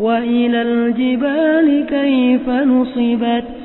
وإلى الجبال كيف نصبت